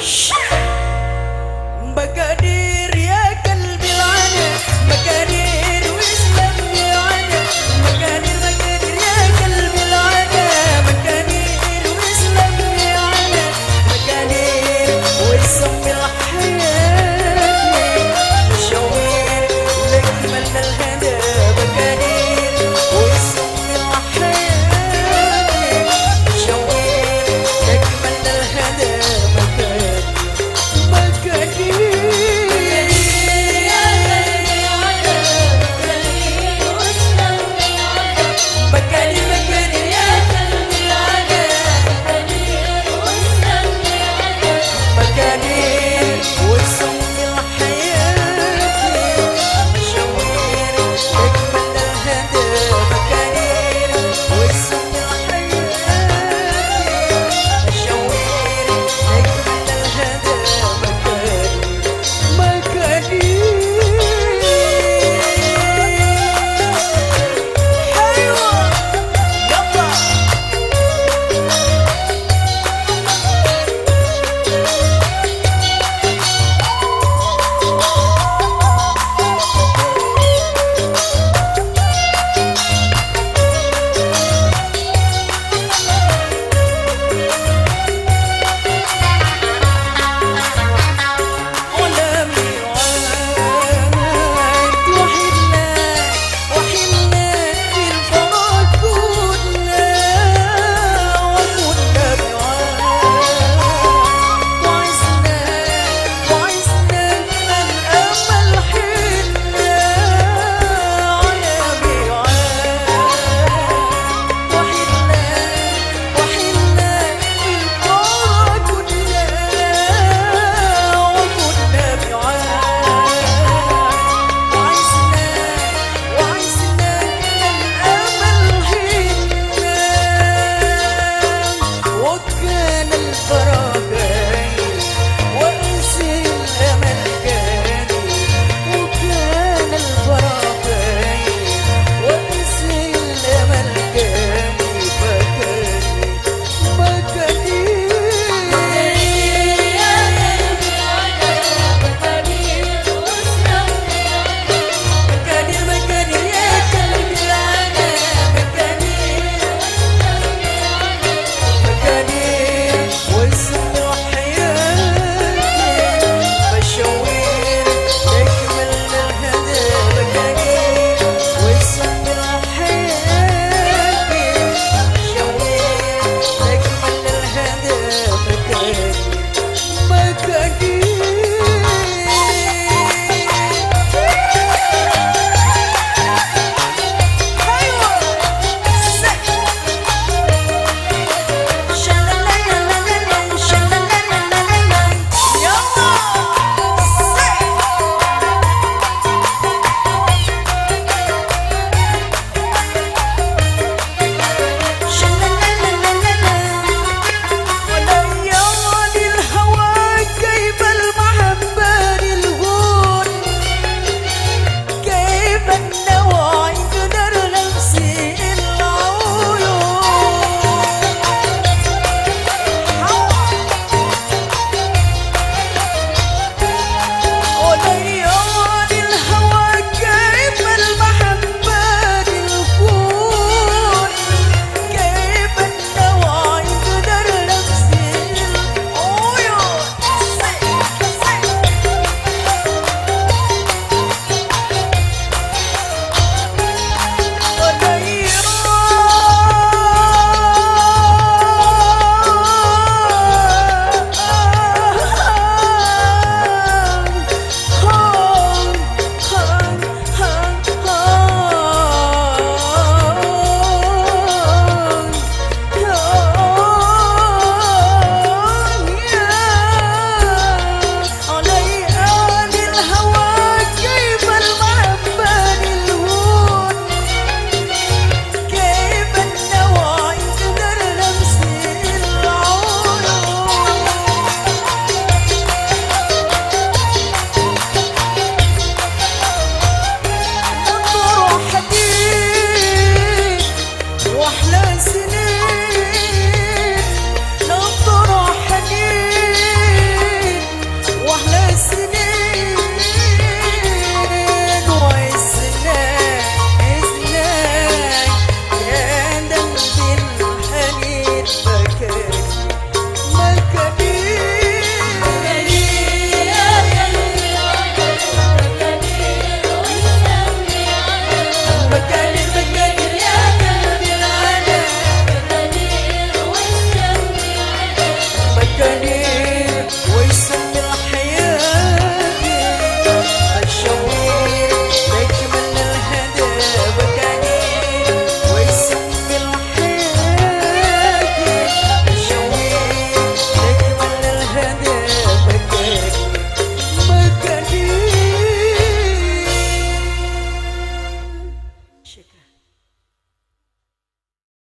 Shut